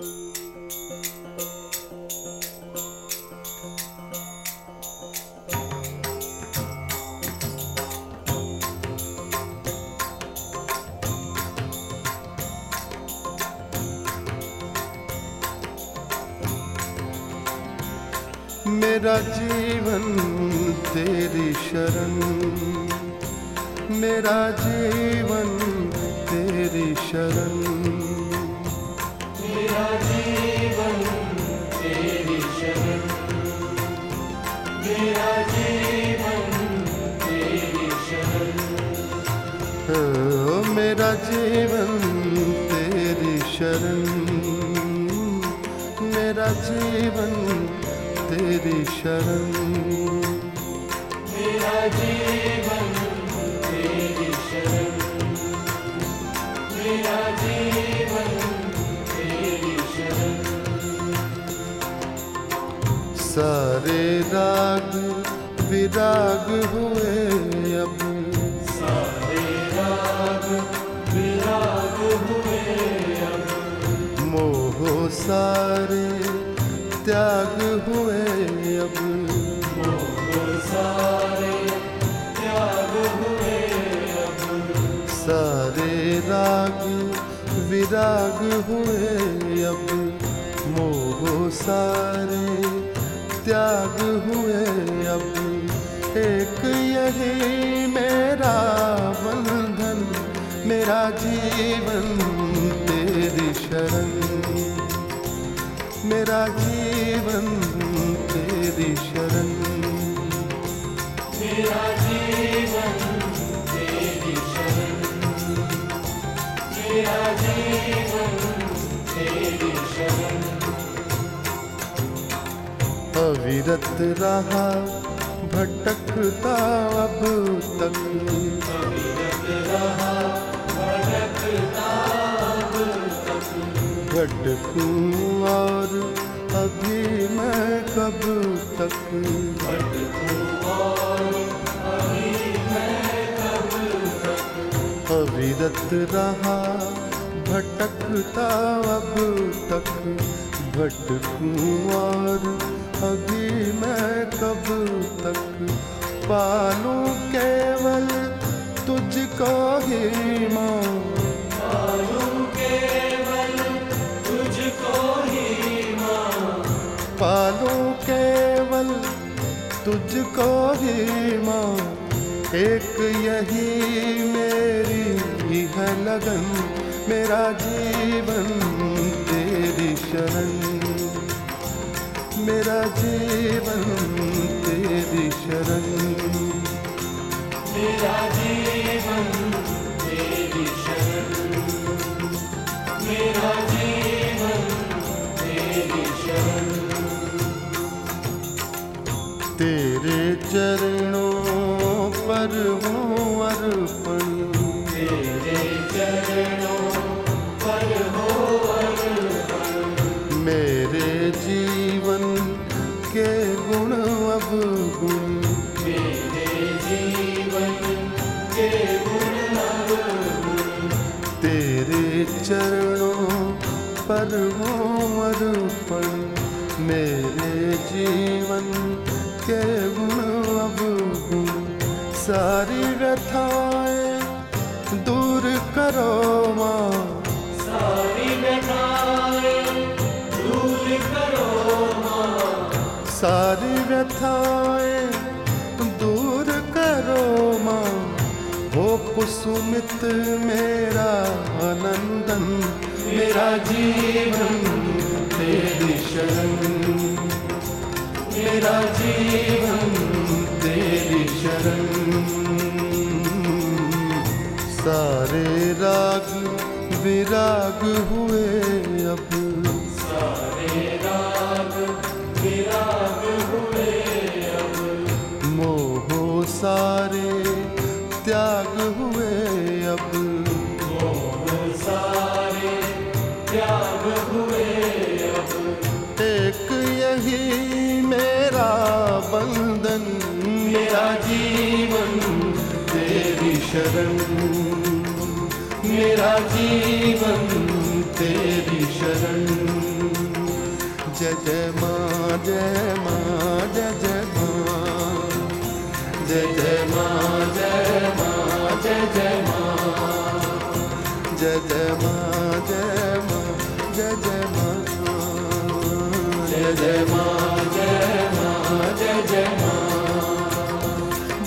मेरा जीवन तेरी शरण मेरा जीवन तेरी शरण। मेरा जीवन तेरी शरण। मेरा जीवन तेरी शरण। मेरा जीवन सारे राग, विराग हुए अब सारे राग विराग हुए अब मोह सारे त्याग हुए अब। मोह सारे त्याग हुए अब। सारे राग, विराग हुए अब। मोह सारे हुए अब एक यही मेरा बंधन मेरा जीवन तेरी शरण। मेरा जीवन अविरत रहा, भटकता अब तक। भटकूं और अभी मैं कब तक? अविरत रहा, भटकता अब तक। भटकूं और अभी मैं कब तक पालूं केवल तुझको ही माँ। पालूं केवल तुझको ही माँ। पालूं केवल तुझको ही माँ। एक यही मेरी है लगन मेरा जीवन तेरी शरण। मेरा जीवन तेरी शरण। मेरा जीवन तेरी शरण। मेरा जीवन तेरी शरण। तेरे चरणों पर हूँ अर्पण। चरणों पर हो मरुपण मेरे जीवन के गुण अब सारी व्यथाएँ कुसुमित मेरा आनंदन, मेरा जीवन, तेरी शरण। मेरा जीवन, तेरी शरण। सारे राग विराग हुए त्याग हुए एक यही मेरा बंधन, मेरा जीवन, तेरी शरण। मेरा जीवन, तेरी शरण। जय जय माँ जय माँ, जय जय माँ। जय जय माँ जय माँ, जय जय माँ। जय जय माँ। जय माँ जय माँ जय जय माँ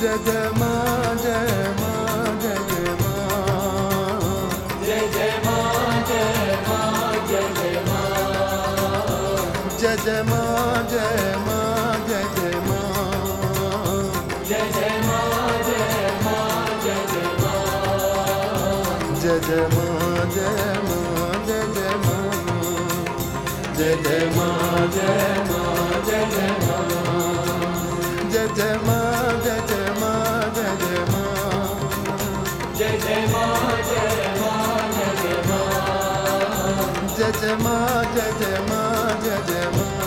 जय जय माँ जय माँ जय जय माँ जय जय माँ जय माँ जय जय माँ जय जय माँ जय माँ जय जय माँ जय जय माँ जय माँ जय जय माँ जय जय माँ जय जय माँ जय माँ जय जय माँ जय जय माँ जय जय माँ जय जय माँ जय जय माँ जय माँ जय जय माँ जय जय माँ जय जय माँ जय जय माँ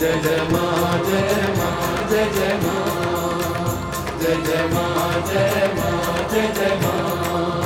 जय जय माँ जय माँ जय जय माँ जय जय माँ जय माँ जय जय माँ